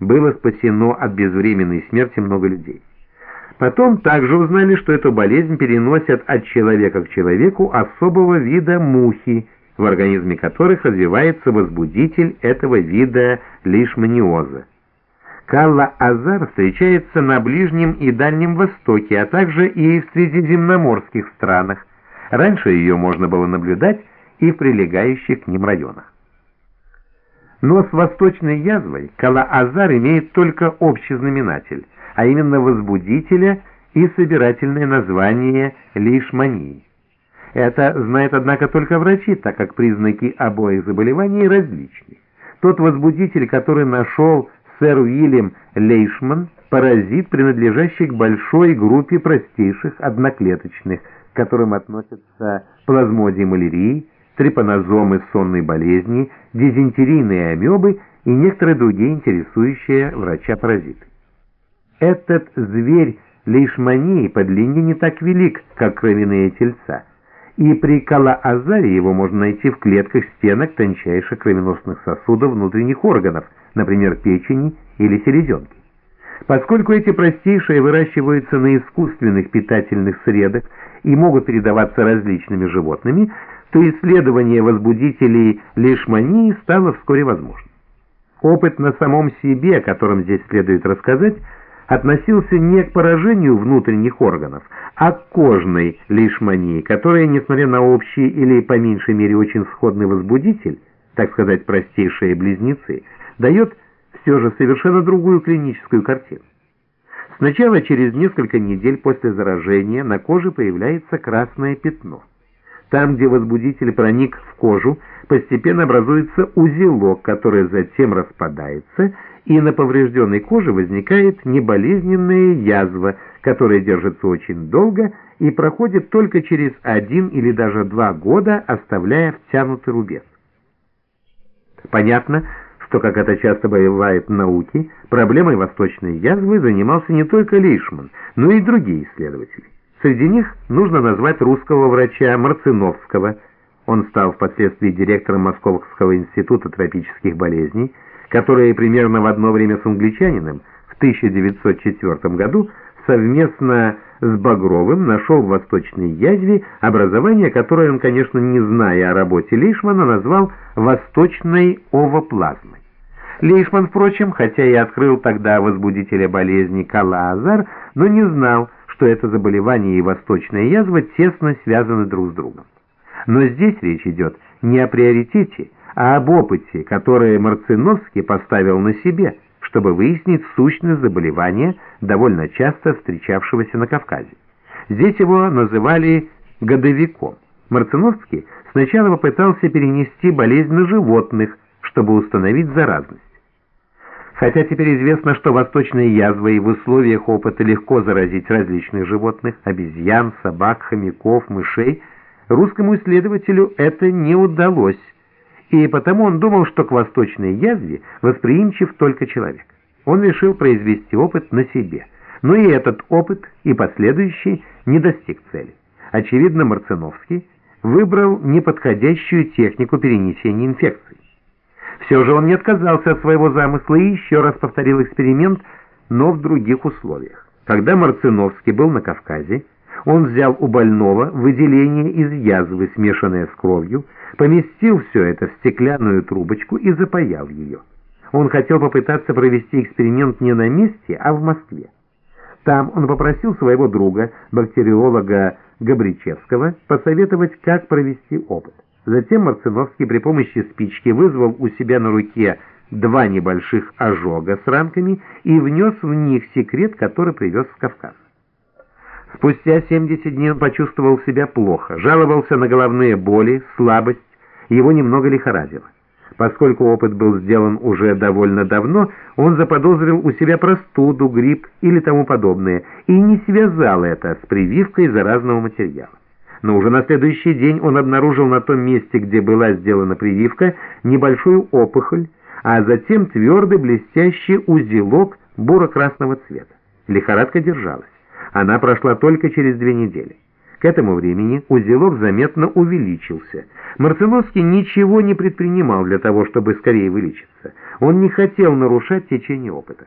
было спасено от безвременной смерти много людей. Потом также узнали, что эту болезнь переносят от человека к человеку особого вида мухи, в организме которых развивается возбудитель этого вида лишманиоза. Калла-Азар встречается на Ближнем и Дальнем Востоке, а также и в средиземноморских странах. Раньше ее можно было наблюдать и в прилегающих к ним районах. Но с восточной язвой Кала-Азар имеет только общий знаменатель, а именно возбудителя и собирательное название лишмании. Это знает, однако, только врачи, так как признаки обоих заболеваний различны. Тот возбудитель, который нашел сэр Уильям Лейшман, паразит, принадлежащий к большой группе простейших одноклеточных, к которым относятся плазмодий малярии, трипанозомы сонной болезни, дизентерийные амебы и некоторые другие интересующие врача-паразиты. Этот зверь лейшмании по длине не так велик, как кровяные тельца, и при калаазаре его можно найти в клетках стенок тончайших кровеносных сосудов внутренних органов, например, печени или селезенки. Поскольку эти простейшие выращиваются на искусственных питательных средах и могут передаваться различными животными, то исследование возбудителей лишмании стало вскоре возможным. Опыт на самом себе, о котором здесь следует рассказать, относился не к поражению внутренних органов, а к кожной лишмании, которая, несмотря на общий или по меньшей мере очень сходный возбудитель, так сказать, простейшие близнецы, дает все же совершенно другую клиническую картину. Сначала через несколько недель после заражения на коже появляется красное пятно – там, где возбудитель проник в кожу, постепенно образуется узелок, который затем распадается, и на поврежденной коже возникает неболезненная язва, которая держится очень долго и проходит только через один или даже два года, оставляя втянутый рубец. Понятно, что, как это часто бывает в науке, проблемой восточной язвы занимался не только Лейшман, но и другие исследователи. Среди них нужно назвать русского врача Марциновского. Он стал впоследствии директором Московского института тропических болезней, который примерно в одно время с англичанином в 1904 году совместно с Багровым нашел в восточной язве образование, которое он, конечно, не зная о работе Лейшмана, назвал «восточной овоплазмой». Лейшман, впрочем, хотя и открыл тогда возбудителя болезни Калаазар, но не знал, что это заболевание и восточная язва тесно связаны друг с другом. Но здесь речь идет не о приоритете, а об опыте, который Марциновский поставил на себе, чтобы выяснить сущность заболевания, довольно часто встречавшегося на Кавказе. Здесь его называли «годовиком». Марциновский сначала попытался перенести болезнь на животных, чтобы установить заразность. Хотя теперь известно, что восточные язвы и в условиях опыта легко заразить различных животных, обезьян, собак, хомяков, мышей, русскому исследователю это не удалось, и потому он думал, что к восточной язве восприимчив только человек. Он решил произвести опыт на себе, но и этот опыт, и последующий не достиг цели. Очевидно, Марциновский выбрал неподходящую технику перенесения инфекции. Все же он не отказался от своего замысла и еще раз повторил эксперимент, но в других условиях. Когда Марциновский был на Кавказе, он взял у больного выделение из язвы, смешанное с кровью, поместил все это в стеклянную трубочку и запаял ее. Он хотел попытаться провести эксперимент не на месте, а в Москве. Там он попросил своего друга, бактериолога Габричевского, посоветовать, как провести опыт. Затем Марциновский при помощи спички вызвал у себя на руке два небольших ожога с ранками и внес в них секрет, который привез с Кавказа. Спустя 70 дней он почувствовал себя плохо, жаловался на головные боли, слабость, его немного лихорадило. Поскольку опыт был сделан уже довольно давно, он заподозрил у себя простуду, грипп или тому подобное и не связал это с прививкой заразного материала но уже на следующий день он обнаружил на том месте, где была сделана прививка, небольшую опухоль, а затем твердый блестящий узелок буро-красного цвета. Лихорадка держалась. Она прошла только через две недели. К этому времени узелок заметно увеличился. Марциновский ничего не предпринимал для того, чтобы скорее вылечиться. Он не хотел нарушать течение опыта.